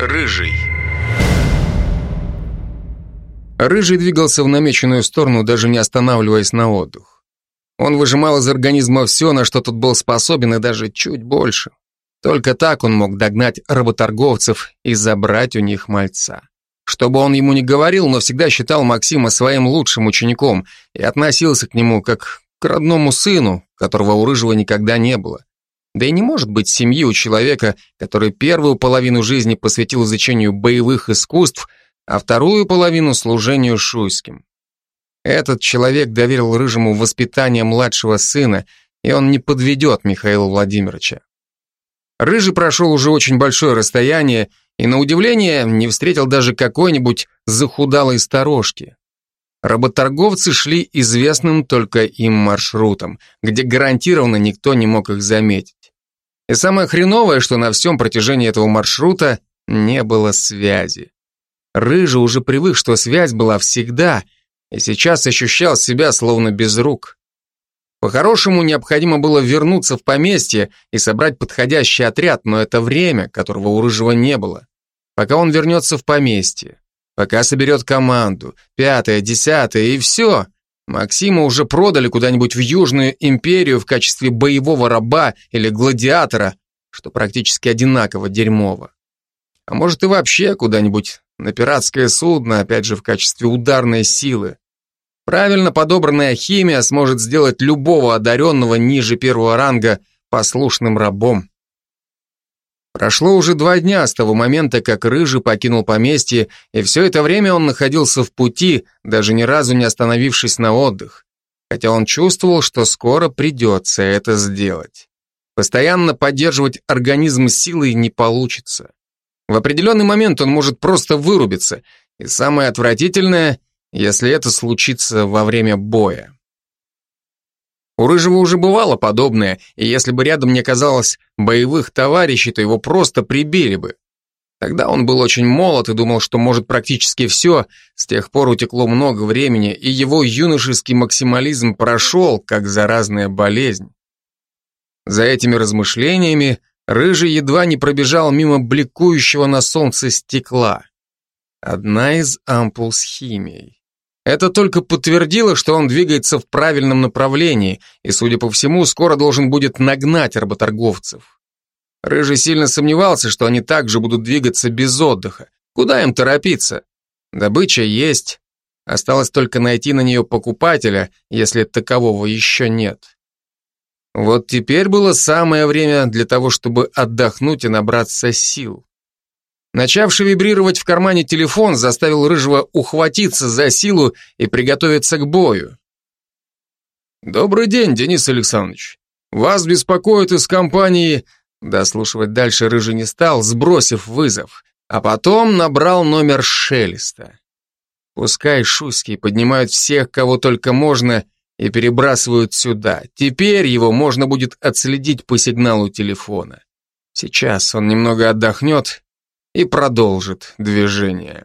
Рыжий. Рыжий двигался в намеченную сторону, даже не останавливаясь на отдых. Он выжимал из организма все, на что тот был способен, и даже чуть больше. Только так он мог догнать работорговцев и забрать у них мальца. Что бы он ему ни говорил, но всегда считал Максима своим лучшим учеником и относился к нему как к родному сыну, которого у Рыжего никогда не было. Да и не может быть семьи у человека, который первую половину жизни посвятил изучению боевых искусств, а вторую половину служению шуйским. Этот человек доверил Рыжему воспитание младшего сына, и он не подведет Михаила Владимировича. Рыжий прошел уже очень большое расстояние и, на удивление, не встретил даже какой-нибудь захудалой сторожки. Работорговцы шли известным только им маршрутом, где гарантированно никто не мог их заметить. И самое хреновое, что на всем протяжении этого маршрута не было связи. Рыжий уже привык, что связь была всегда, и сейчас ощущал себя словно без рук. По-хорошему, необходимо было вернуться в поместье и собрать подходящий отряд, но это время, которого у Рыжего не было. Пока он вернется в поместье, пока соберет команду, пятое, десятое и все, Максима уже продали куда-нибудь в Южную империю в качестве боевого раба или гладиатора, что практически одинаково дерьмово. А может и вообще куда-нибудь на пиратское судно, опять же в качестве ударной силы. Правильно подобранная химия сможет сделать любого одаренного ниже первого ранга послушным рабом. Прошло уже два дня с того момента, как Рыжий покинул поместье, и все это время он находился в пути, даже ни разу не остановившись на отдых. Хотя он чувствовал, что скоро придется это сделать. Постоянно поддерживать организм силой не получится. В определенный момент он может просто вырубиться, и самое отвратительное, если это случится во время боя. У Рыжего уже бывало подобное, и если бы рядом не оказалось боевых товарищей, то его просто прибили бы. Тогда он был очень молод и думал, что может практически все, с тех пор утекло много времени, и его юношеский максимализм прошел, как заразная болезнь. За этими размышлениями Рыжий едва не пробежал мимо бликующего на солнце стекла. Одна из ампул с химией. Это только подтвердило, что он двигается в правильном направлении и, судя по всему, скоро должен будет нагнать работорговцев. Рыжий сильно сомневался, что они также будут двигаться без отдыха. Куда им торопиться? Добыча есть. Осталось только найти на нее покупателя, если такового еще нет. Вот теперь было самое время для того, чтобы отдохнуть и набраться сил. Начавший вибрировать в кармане телефон заставил Рыжего ухватиться за силу и приготовиться к бою. «Добрый день, Денис Александрович. Вас беспокоит из компании...» Дослушивать дальше Рыжий не стал, сбросив вызов, а потом набрал номер Шелеста. Пускай шуйские поднимают всех, кого только можно, и перебрасывают сюда. Теперь его можно будет отследить по сигналу телефона. Сейчас он немного отдохнет и продолжит движение.